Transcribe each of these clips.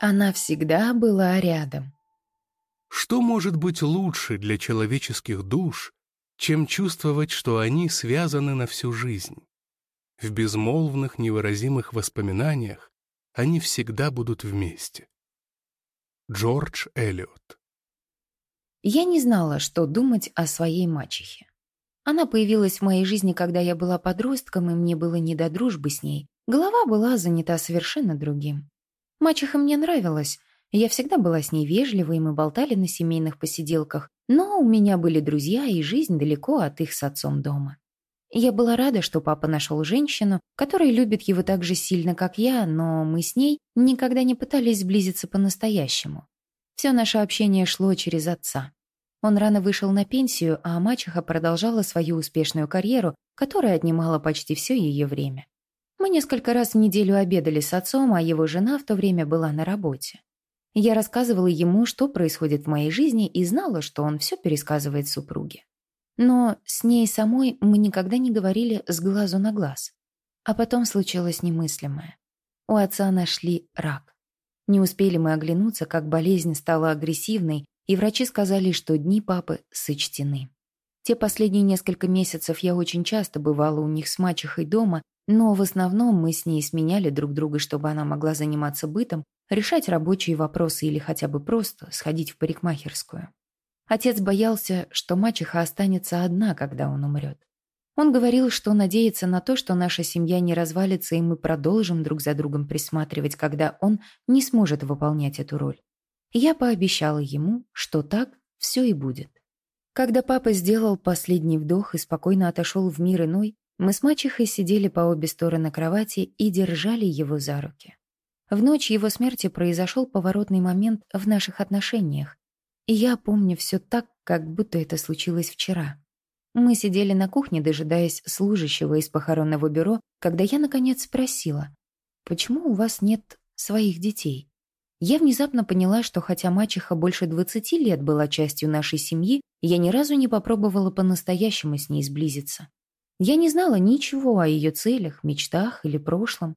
Она всегда была рядом. Что может быть лучше для человеческих душ, чем чувствовать, что они связаны на всю жизнь? В безмолвных, невыразимых воспоминаниях они всегда будут вместе. Джордж Эллиот Я не знала, что думать о своей мачехе. Она появилась в моей жизни, когда я была подростком, и мне было не до дружбы с ней. Голова была занята совершенно другим. Мачеха мне нравилась. Я всегда была с ней вежлива, и мы болтали на семейных посиделках, но у меня были друзья и жизнь далеко от их с отцом дома. Я была рада, что папа нашел женщину, которая любит его так же сильно, как я, но мы с ней никогда не пытались сблизиться по-настоящему. Все наше общение шло через отца. Он рано вышел на пенсию, а мачеха продолжала свою успешную карьеру, которая отнимала почти все ее время. Мы несколько раз в неделю обедали с отцом, а его жена в то время была на работе. Я рассказывала ему, что происходит в моей жизни, и знала, что он все пересказывает супруге. Но с ней самой мы никогда не говорили с глазу на глаз. А потом случилось немыслимое. У отца нашли рак. Не успели мы оглянуться, как болезнь стала агрессивной, и врачи сказали, что дни папы сочтены. Те последние несколько месяцев я очень часто бывала у них с мачехой дома, но в основном мы с ней сменяли друг друга, чтобы она могла заниматься бытом, решать рабочие вопросы или хотя бы просто сходить в парикмахерскую. Отец боялся, что мачеха останется одна, когда он умрет. Он говорил, что надеется на то, что наша семья не развалится, и мы продолжим друг за другом присматривать, когда он не сможет выполнять эту роль. Я пообещала ему, что так все и будет. Когда папа сделал последний вдох и спокойно отошел в мир иной, мы с мачехой сидели по обе стороны кровати и держали его за руки. В ночь его смерти произошел поворотный момент в наших отношениях, и я помню все так, как будто это случилось вчера. Мы сидели на кухне, дожидаясь служащего из похоронного бюро, когда я, наконец, спросила, «Почему у вас нет своих детей?» Я внезапно поняла, что хотя мачеха больше 20 лет была частью нашей семьи, я ни разу не попробовала по-настоящему с ней сблизиться. Я не знала ничего о ее целях, мечтах или прошлом.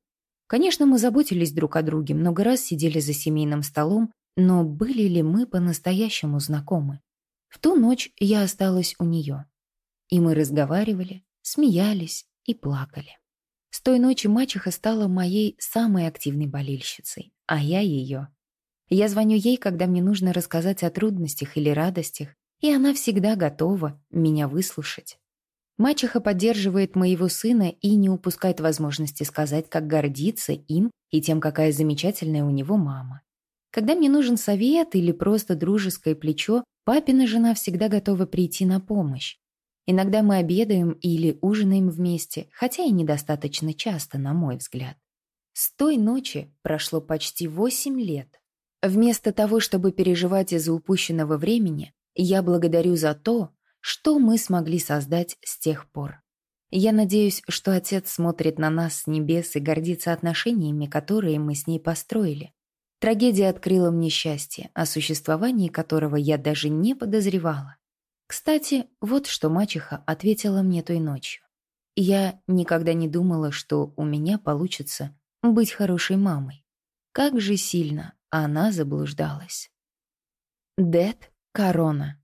Конечно, мы заботились друг о друге, много раз сидели за семейным столом, но были ли мы по-настоящему знакомы? В ту ночь я осталась у нее. И мы разговаривали, смеялись и плакали. С той ночи мачеха стала моей самой активной болельщицей а я ее. Я звоню ей, когда мне нужно рассказать о трудностях или радостях, и она всегда готова меня выслушать. Мачеха поддерживает моего сына и не упускает возможности сказать, как гордится им и тем, какая замечательная у него мама. Когда мне нужен совет или просто дружеское плечо, папина жена всегда готова прийти на помощь. Иногда мы обедаем или ужинаем вместе, хотя и недостаточно часто, на мой взгляд. С той ночи прошло почти восемь лет. Вместо того, чтобы переживать из-за упущенного времени, я благодарю за то, что мы смогли создать с тех пор. Я надеюсь, что отец смотрит на нас с небес и гордится отношениями, которые мы с ней построили. Трагедия открыла мне счастье, о существовании которого я даже не подозревала. Кстати, вот что мачеха ответила мне той ночью. Я никогда не думала, что у меня получится быть хорошей мамой. Как же сильно она заблуждалась. Дед Корона